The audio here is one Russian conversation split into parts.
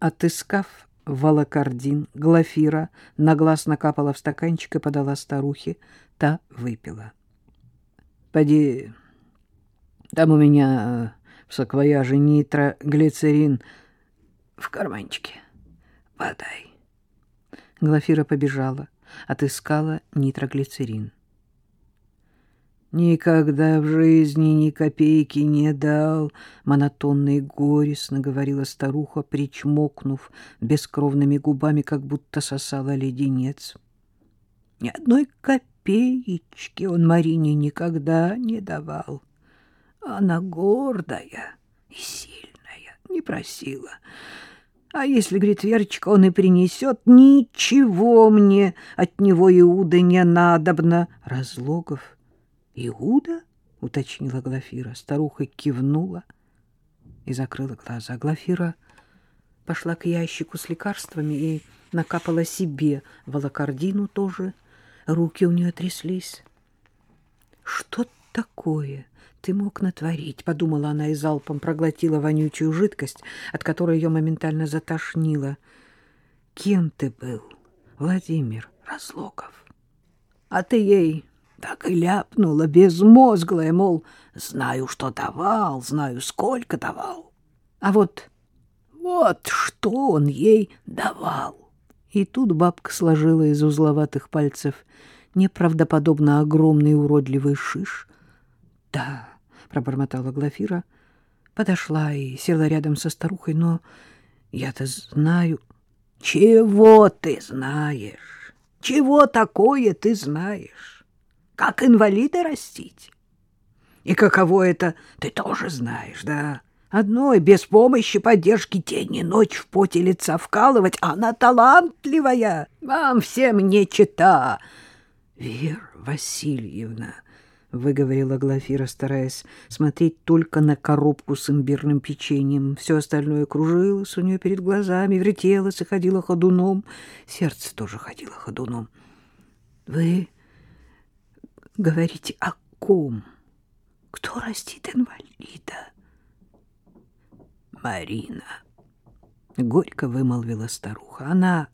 Отыскав волокордин, Глафира на глаз накапала в стаканчик и подала старухе. Та выпила. — Поди, там у меня в саквояже нитроглицерин в карманчике. Подай. Глафира побежала, отыскала нитроглицерин. Никогда в жизни ни копейки не дал, монотонно и горестно говорила старуха, причмокнув бескровными губами, как будто сосала леденец. Ни одной копеечки он Марине никогда не давал. Она гордая и сильная, не просила. А если, говорит, Верочка, он и принесет, ничего мне от него Иуда не надобно. Разлогов Иуда? — уточнила Глафира. Старуха кивнула и закрыла глаза. Глафира пошла к ящику с лекарствами и накапала себе волокордину тоже. Руки у нее тряслись. — Что такое ты мог натворить? — подумала она и залпом проглотила вонючую жидкость, от которой ее моментально затошнило. — Кем ты был, Владимир Разлогов? — А ты ей так и ляпнула, безмозглая, мол, знаю, что давал, знаю, сколько давал. А вот, вот что он ей давал. И тут бабка сложила из узловатых пальцев неправдоподобно огромный уродливый шиш. — Да, — пробормотала Глафира, подошла и села рядом со старухой, но я-то знаю... — Чего ты знаешь? Чего такое ты знаешь? Как инвалида растить. И каково это, ты тоже знаешь, да? Одной, без помощи, поддержки, день и ночь в поте лица вкалывать, она талантливая, вам всем не чита. Вера Васильевна, — выговорила Глафира, стараясь смотреть только на коробку с имбирным печеньем. Все остальное кружилось у нее перед глазами, вертелось и ходило ходуном. Сердце тоже ходило ходуном. — Вы говорите о ком? Кто растит инвалида? Марина. Горько вымолвила старуха. Она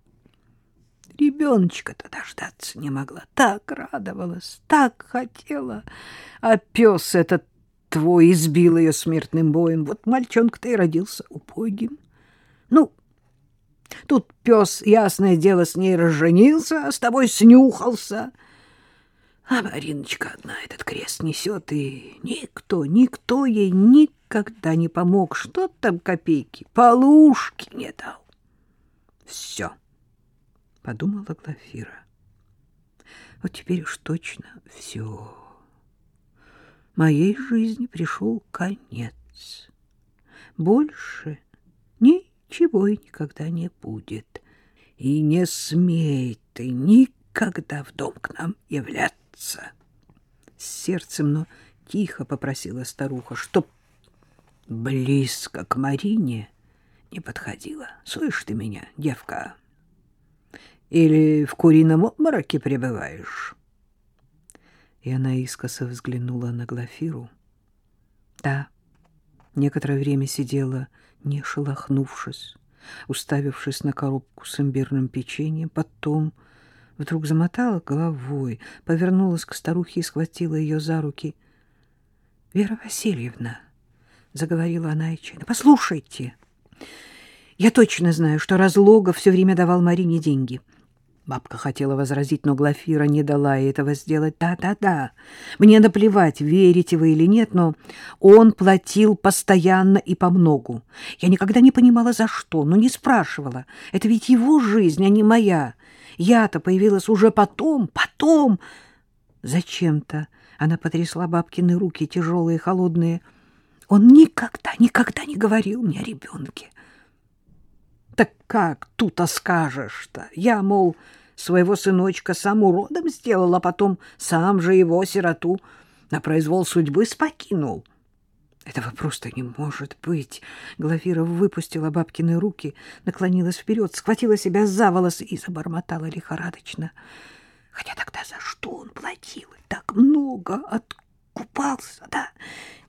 ребеночка-то дождаться не могла. Так радовалась, так хотела. А пес этот твой избил ее смертным боем. Вот мальчонка-то и родился убогим. Ну, тут пес, ясное дело, с ней разженился, а с тобой снюхался — а Мариночка одна этот крест несет, и никто, никто ей никогда не помог. Что там копейки? Полушки не дал. Все, подумала Глафира. Вот теперь уж точно все. Моей жизни пришел конец. Больше ничего и никогда не будет. И не смей ты никогда в дом к нам являться сердца. С сердцем, но тихо попросила старуха, чтоб близко к Марине не подходила. Слышь ты меня, девка? Или в курином обмороке пребываешь? И она искоса взглянула на Глафиру. Та некоторое время сидела, не шелохнувшись, уставившись на коробку с имбирным печеньем, потом вдруг замотала головой, повернулась к старухе и схватила ее за руки. — Вера Васильевна, — заговорила она отчаянно, — послушайте, я точно знаю, что Разлогов все время давал Марине деньги. Бабка хотела возразить, но Глафира не дала этого сделать. Да-да-да, мне наплевать, верите вы или нет, но он платил постоянно и помногу. Я никогда не понимала, за что, но не спрашивала. Это ведь его жизнь, а не моя. Я-то появилась уже потом, потом. Зачем-то она потрясла бабкины руки, тяжелые, холодные. Он никогда, никогда не говорил мне о ребенке. Так как тут-то скажешь-то? Я, мол, своего сыночка сам уродом сделал, а потом сам же его, сироту, на произвол судьбы спокинул. Этого просто не может быть. Глафира выпустила бабкины руки, наклонилась вперед, схватила себя за волосы и забормотала лихорадочно. Хотя тогда за что он платил? Так много откупался, да?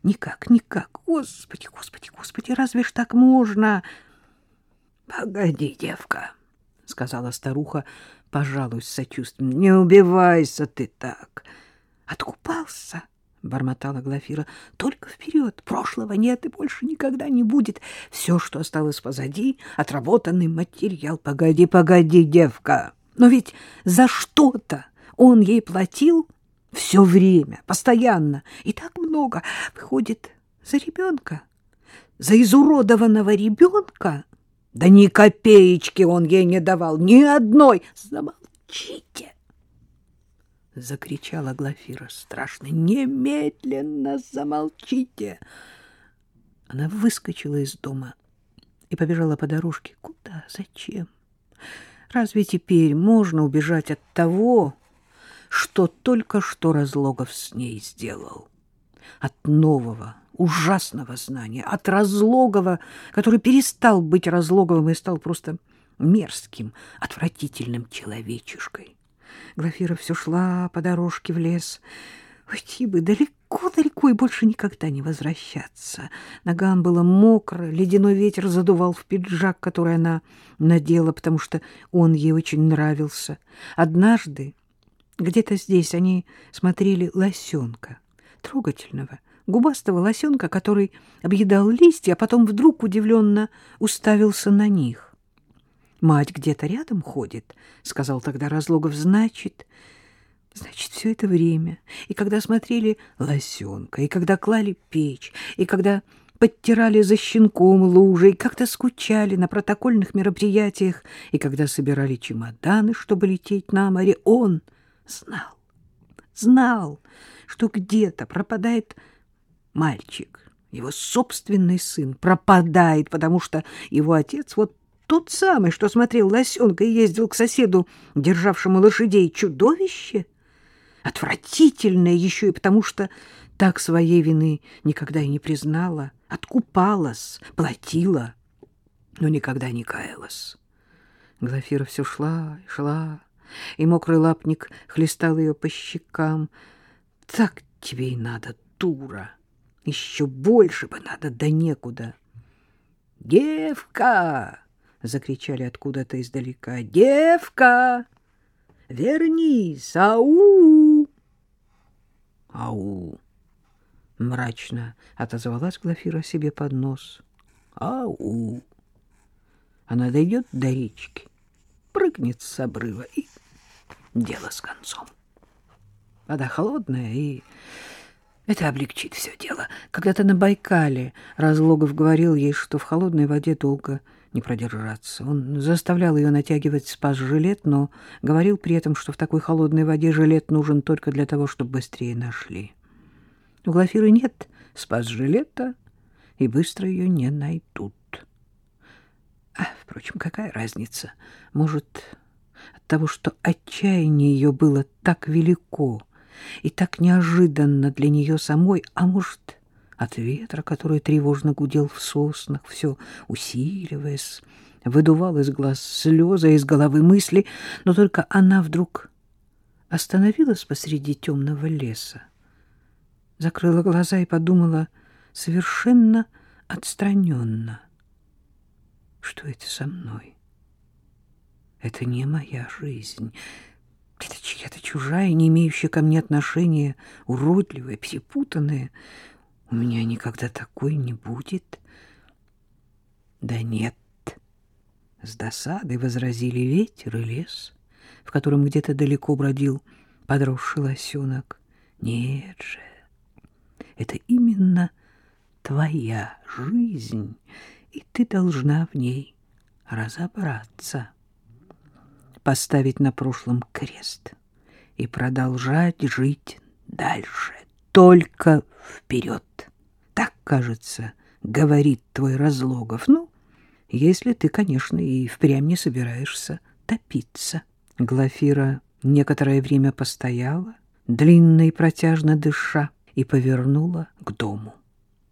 Никак, никак. Господи, господи, господи, разве ж так можно? — Погоди, девка, — сказала старуха, пожалуй, с сочувствием. — Не убивайся ты так. — Откупался, — бормотала Глафира. — Только вперед. Прошлого нет и больше никогда не будет. Все, что осталось позади, отработанный материал. Погоди, погоди, девка. Но ведь за что-то он ей платил все время, постоянно. И так много. Выходит, за ребенка. За изуродованного ребенка. Да ни копеечки он ей не давал, ни одной. Замолчите! Закричала Глафира страшно. Немедленно замолчите! Она выскочила из дома и побежала по дорожке. Куда? Зачем? Разве теперь можно убежать от того, что только что Разлогов с ней сделал? От нового, ужасного знания, от Разлогова, который перестал быть Разлоговым и стал просто мерзким, отвратительным человечишкой. Глафира все шла по дорожке в лес. Уйти бы далеко-далеко и больше никогда не возвращаться. Ногам было мокро, ледяной ветер задувал в пиджак, который она надела, потому что он ей очень нравился. Однажды где-то здесь они смотрели лосенка, трогательного, губастого лосенка, который объедал листья, а потом вдруг удивленно уставился на них. «Мать где-то рядом ходит», — сказал тогда Разлогов. «Значит, значит, все это время, и когда смотрели лосенка, и когда клали печь, и когда подтирали за щенком лужи, и как-то скучали на протокольных мероприятиях, и когда собирали чемоданы, чтобы лететь на море, он знал, знал, что где-то пропадает мальчик, его собственный сын пропадает, потому что его отец вот тот самый, что смотрел лосенка и ездил к соседу, державшему лошадей, чудовище? Отвратительное еще и потому, что так своей вины никогда и не признала, откупалась, платила, но никогда не каялась. Глафира все шла и шла, и мокрый лапник хлестал ее по щекам. Так тебе и надо, дура! Еще больше бы надо, да некуда. «Девка!» — закричали откуда-то издалека. «Девка! Вернись! Ау!» «Ау!» — мрачно отозвалась Глафира себе под нос. «Ау!» Она дойдет до речки, прыгнет с обрыва, и дело с концом. Вода холодная, и это облегчит все дело. Когда-то на Байкале Разлогов говорил ей, что в холодной воде долго не продержаться. Он заставлял ее натягивать спас-жилет, но говорил при этом, что в такой холодной воде жилет нужен только для того, чтобы быстрее нашли. У Глафиры нет спас-жилета, и быстро ее не найдут. А, впрочем, какая разница? Может, от того, что отчаяние ее было так велико, и так неожиданно для нее самой, а может, от ветра, который тревожно гудел в соснах, все усиливаясь, выдувал из глаз слезы, из головы мысли, но только она вдруг остановилась посреди темного леса, закрыла глаза и подумала совершенно отстраненно, что это со мной? Это не моя жизнь, это чья-то чужая, не имеющая ко мне отношения, уродливая, перепутанная. У меня никогда такой не будет. Да нет, с досадой возразили ветер и лес, в котором где-то далеко бродил подросший лосенок. Нет же, это именно твоя жизнь, и ты должна в ней разобраться поставить на прошлом крест и продолжать жить дальше, только вперед. Так, кажется, говорит твой Разлогов. Ну, если ты, конечно, и впрямь не собираешься топиться. Глафира некоторое время постояла, длинно и протяжно дыша, и повернула к дому.